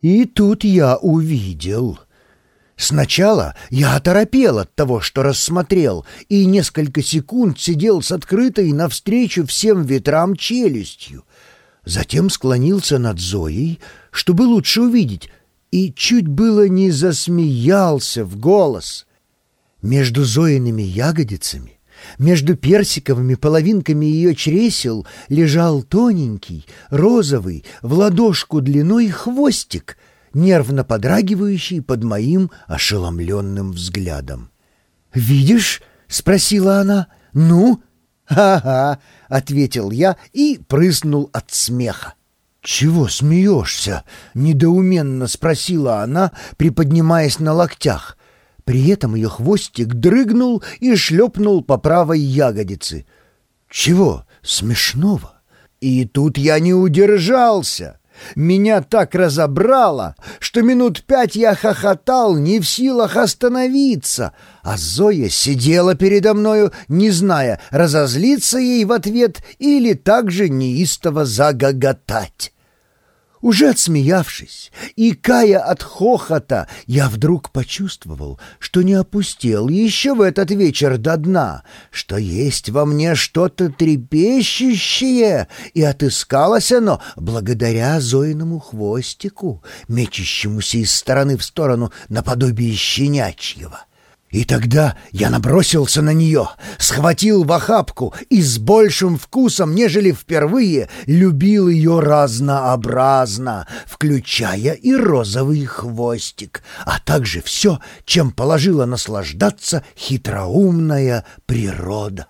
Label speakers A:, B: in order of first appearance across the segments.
A: И тут я увидел. Сначала я оторопел от того, что рассмотрел, и несколько секунд сидел с открытой навстречу всем ветрам челюстью. Затем склонился над Зоей, чтобы лучше увидеть, и чуть было не засмеялся в голос. Между Зоиными ягодицами между персиковыми половинками ее чресел лежал тоненький, розовый, в ладошку длиной хвостик, нервно подрагивающий под моим ошеломленным взглядом. «Видишь?» — спросила она. «Ну?» «Ага», — ответил я и прыснул от смеха. «Чего смеешься?» — недоуменно спросила она, приподнимаясь на локтях. При этом ее хвостик дрыгнул и шлепнул по правой ягодице. «Чего смешного?» И тут я не удержался. Меня так разобрало, что минут пять я хохотал, не в силах остановиться, а Зоя сидела передо мною, не зная, разозлиться ей в ответ или также неистово загоготать. Уже отсмеявшись и кая от хохота, я вдруг почувствовал, что не опустел еще в этот вечер до дна, что есть во мне что-то трепещущее, и отыскалось оно благодаря Зоиному хвостику, мечущемуся из стороны в сторону наподобие щенячьего. И тогда я набросился на нее, схватил в охапку и с большим вкусом, нежели впервые, любил ее разнообразно, включая и розовый хвостик, а также все, чем положила наслаждаться хитроумная природа.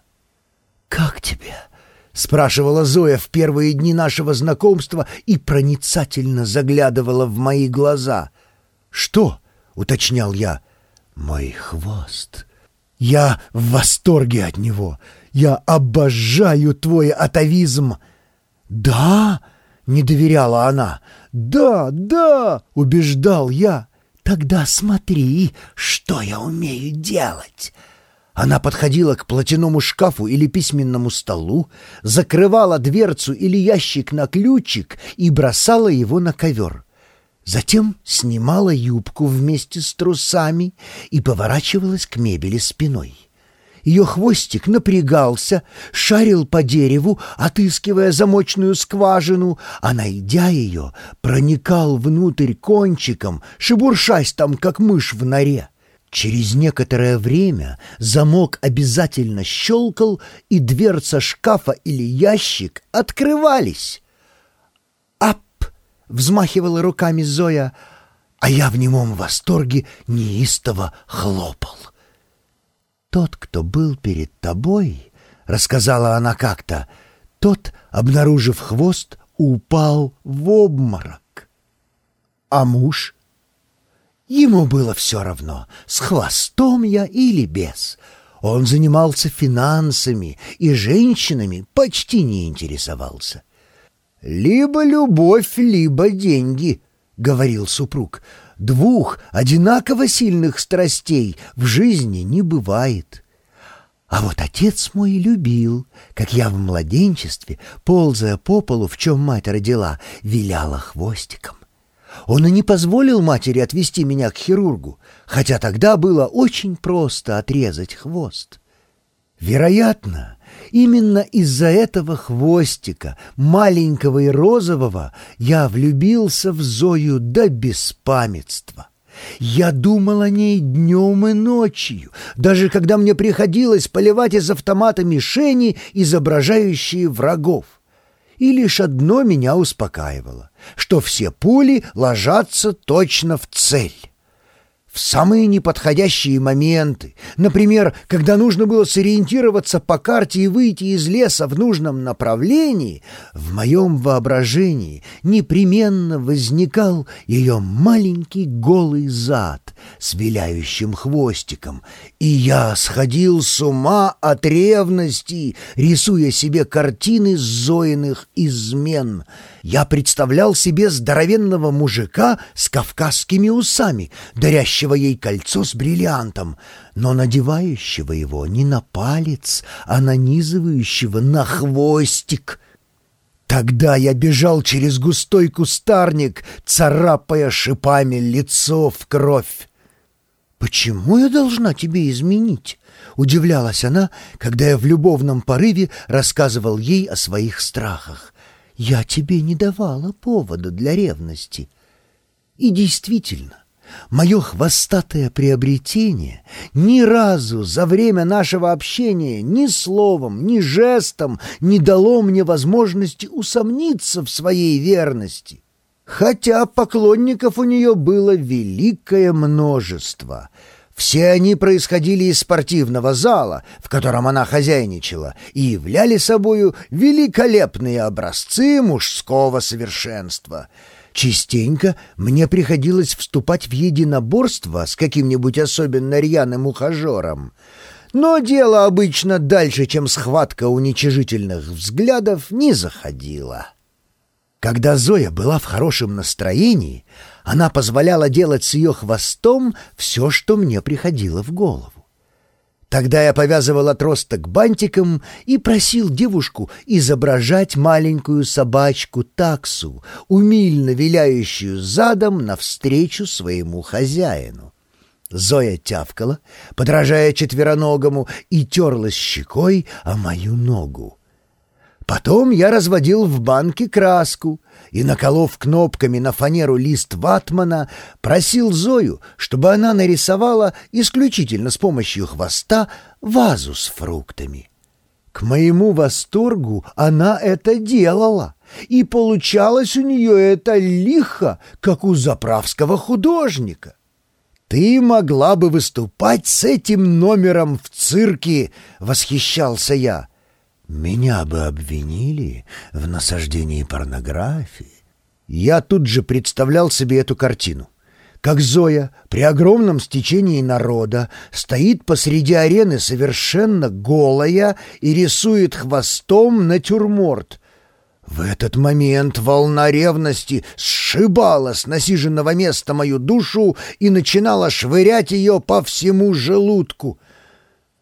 A: «Как тебе?» — спрашивала Зоя в первые дни нашего знакомства и проницательно заглядывала в мои глаза. «Что?» — уточнял я. Мой хвост. Я в восторге от него. Я обожаю твой атовизм. Да? Не доверяла она. Да, да, убеждал я. Тогда смотри, что я умею делать. Она подходила к платяному шкафу или письменному столу, закрывала дверцу или ящик на ключик и бросала его на ковер. Затем снимала юбку вместе с трусами и поворачивалась к мебели спиной. Ее хвостик напрягался, шарил по дереву, отыскивая замочную скважину, а, найдя ее, проникал внутрь кончиком, шебуршась там, как мышь в норе. Через некоторое время замок обязательно щелкал, и дверца шкафа или ящик открывались взмахивала руками Зоя, а я в немом восторге неистово хлопал. «Тот, кто был перед тобой, — рассказала она как-то, — тот, обнаружив хвост, упал в обморок. А муж? Ему было все равно, с хвостом я или без. Он занимался финансами и женщинами почти не интересовался. «Либо любовь, либо деньги», — говорил супруг. «Двух одинаково сильных страстей в жизни не бывает». А вот отец мой любил, как я в младенчестве, ползая по полу, в чем мать родила, виляла хвостиком. Он и не позволил матери отвезти меня к хирургу, хотя тогда было очень просто отрезать хвост. Вероятно, Именно из-за этого хвостика, маленького и розового, я влюбился в Зою до беспамятства. Я думал о ней днем и ночью, даже когда мне приходилось поливать из автомата мишени, изображающие врагов. И лишь одно меня успокаивало, что все пули ложатся точно в цель в самые неподходящие моменты, например, когда нужно было сориентироваться по карте и выйти из леса в нужном направлении, в моем воображении непременно возникал ее маленький голый зад с виляющим хвостиком, и я сходил с ума от ревности, рисуя себе картины Зоиных измен — я представлял себе здоровенного мужика с кавказскими усами, дарящего ей кольцо с бриллиантом, но надевающего его не на палец, а нанизывающего на хвостик. Тогда я бежал через густой кустарник, царапая шипами лицо в кровь. «Почему я должна тебе изменить?» — удивлялась она, когда я в любовном порыве рассказывал ей о своих страхах. «Я тебе не давала повода для ревности». И действительно, мое хвостатое приобретение ни разу за время нашего общения ни словом, ни жестом не дало мне возможности усомниться в своей верности хотя поклонников у нее было великое множество. Все они происходили из спортивного зала, в котором она хозяйничала, и являли собою великолепные образцы мужского совершенства. Частенько мне приходилось вступать в единоборство с каким-нибудь особенно рьяным ухажером. Но дело обычно дальше, чем схватка уничижительных взглядов, не заходило. Когда Зоя была в хорошем настроении, она позволяла делать с ее хвостом все, что мне приходило в голову. Тогда я повязывал отросток бантиком и просил девушку изображать маленькую собачку-таксу, умильно виляющую задом навстречу своему хозяину. Зоя тявкала, подражая четвероногому, и терлась щекой о мою ногу. Потом я разводил в банке краску и, наколов кнопками на фанеру лист ватмана, просил Зою, чтобы она нарисовала исключительно с помощью хвоста вазу с фруктами. К моему восторгу она это делала, и получалось у нее это лихо, как у заправского художника. «Ты могла бы выступать с этим номером в цирке!» — восхищался я. Меня бы обвинили в насаждении порнографии. Я тут же представлял себе эту картину. Как Зоя при огромном стечении народа стоит посреди арены совершенно голая и рисует хвостом натюрморт. В этот момент волна ревности сшибала с насиженного места мою душу и начинала швырять ее по всему желудку —